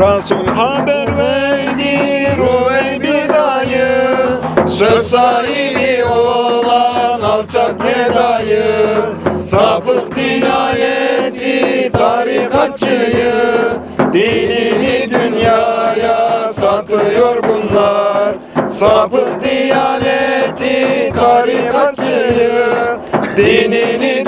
Resul haber verdi Rüveybi dayı Söz sahibi olan alçak nedayı Sapık dinayeti tarikatçıyı Dinini dünyaya satıyor bunlar. Sapık diyaneti tarikatçıyı Dinini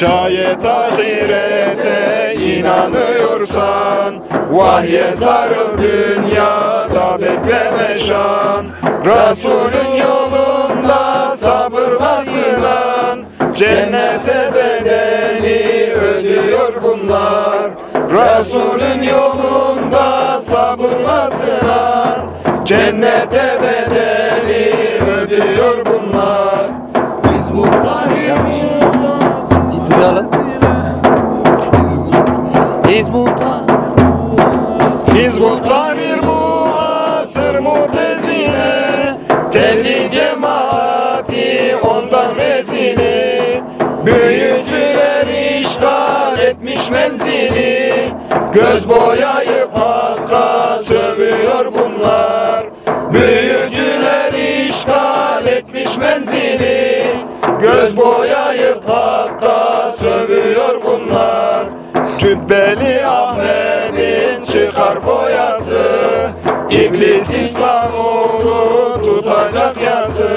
Şayet ahirete inanıyorsan Vahye sarıl dünyada bekleme şan. Resulün yolunda sabırla sınan Cennete bedeli ödüyor bunlar. Resulün yolunda sabırla sınan Cennete bedeli ödüyor bunlar Duyalım. Hizbutlar. Hizbut Tahrir muhasır mutezile. Telli cemaati ondan rezili. Büyücüler işgal etmiş menzili. Göz boyayıp halka sövüyor bunlar. Büyücüler işgal etmiş menzili. Göz boyayıp hakka Cübbeli Ahmet'in çıkar boyası İblis İslamoğlu tutacak yası.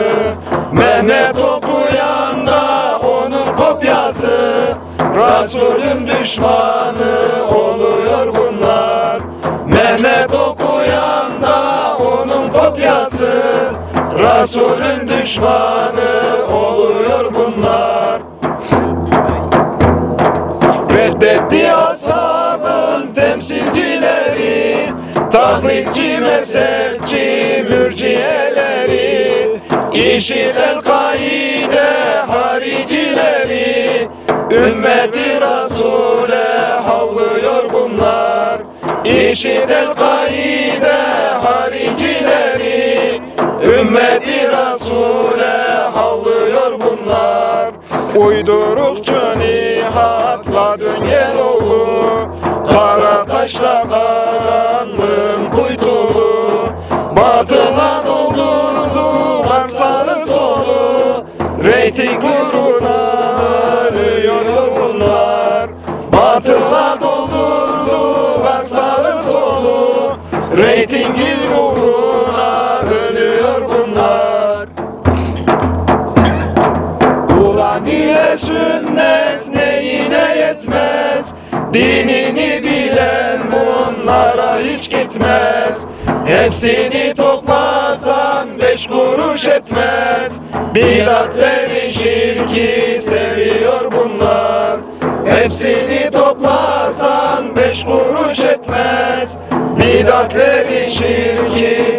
Mehmet okuyan da onun kopyası Resulün düşmanı oluyor bunlar. Mehmet okuyan da onun kopyası Resulün düşmanı temsilcileri Taklitçi, mezhepçi, mürciyeleri İşit el-kaide haricileri Ümmeti Resul'e havlıyor bunlar. İşit el-kaide haricileri Ümmeti Resul'e havlıyor bunlar. Uydurukçu nihatla döngel oğlu Kara taşla karanlığın kuytulu Batıla doldurdular sağı solu. Reyting uğruna ölüyor bunlar Batıla doldurdular sağı solu. Reytingin uğruna ölüyor bunlar. Kur'an ile sünnet neyine yetmez Dinini hiç gitmez. Hepsini toplasan beş kuruş etmez. Bidatleri şirki seviyor bunlar. Hepsini toplasan beş kuruş etmez. Bidatleri şirki seviyor bunlar